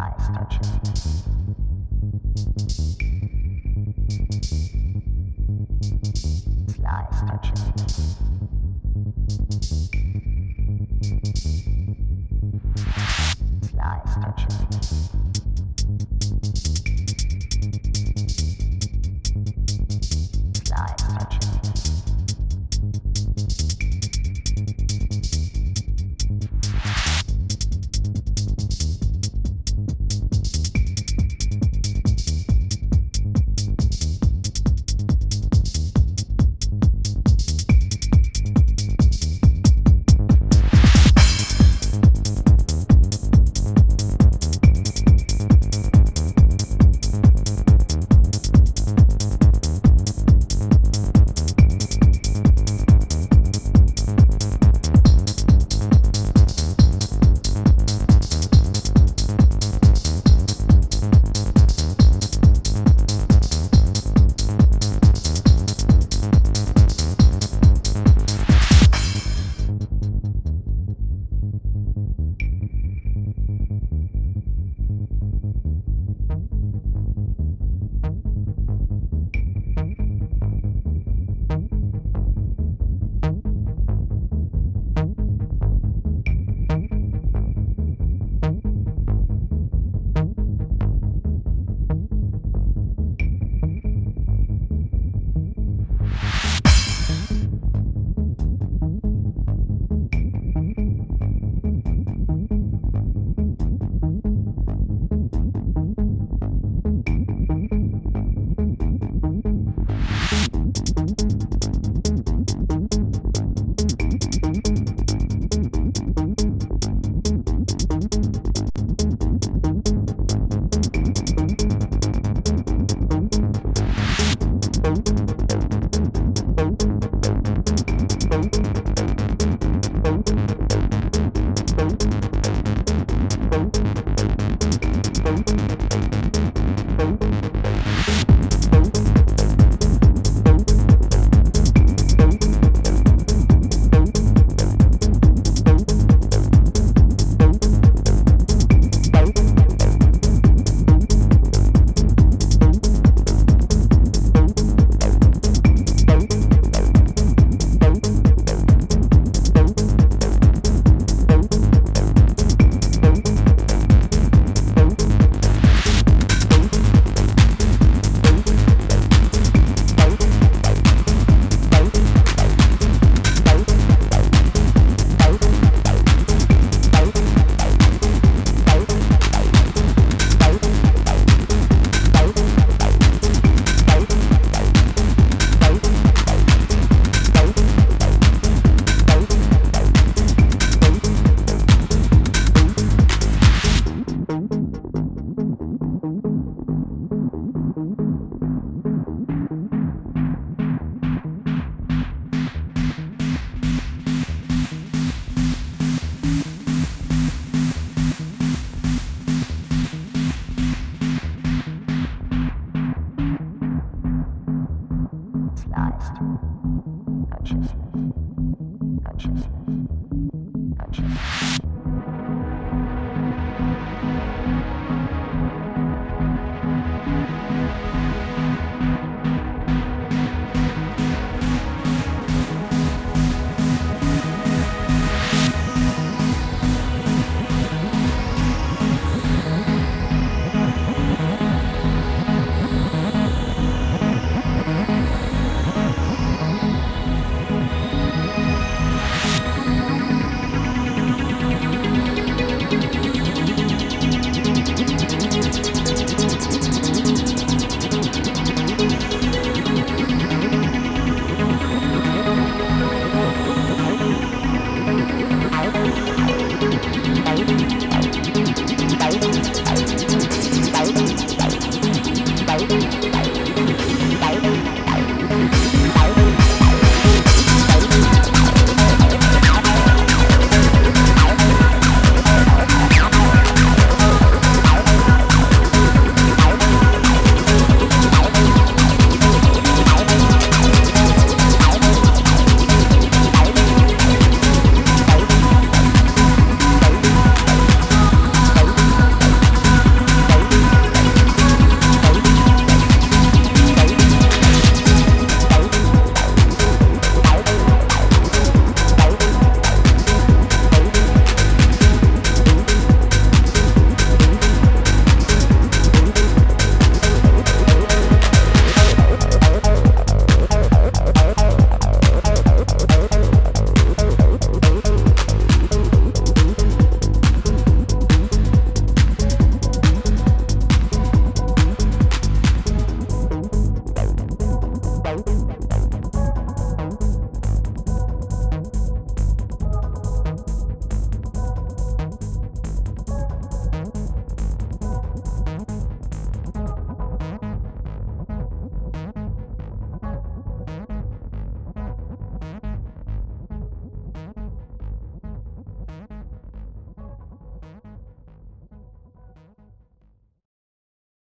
eyes touches. Slice touches. Slice touches. Slice touches. sliced consciousness. Consciousness. Consciousness.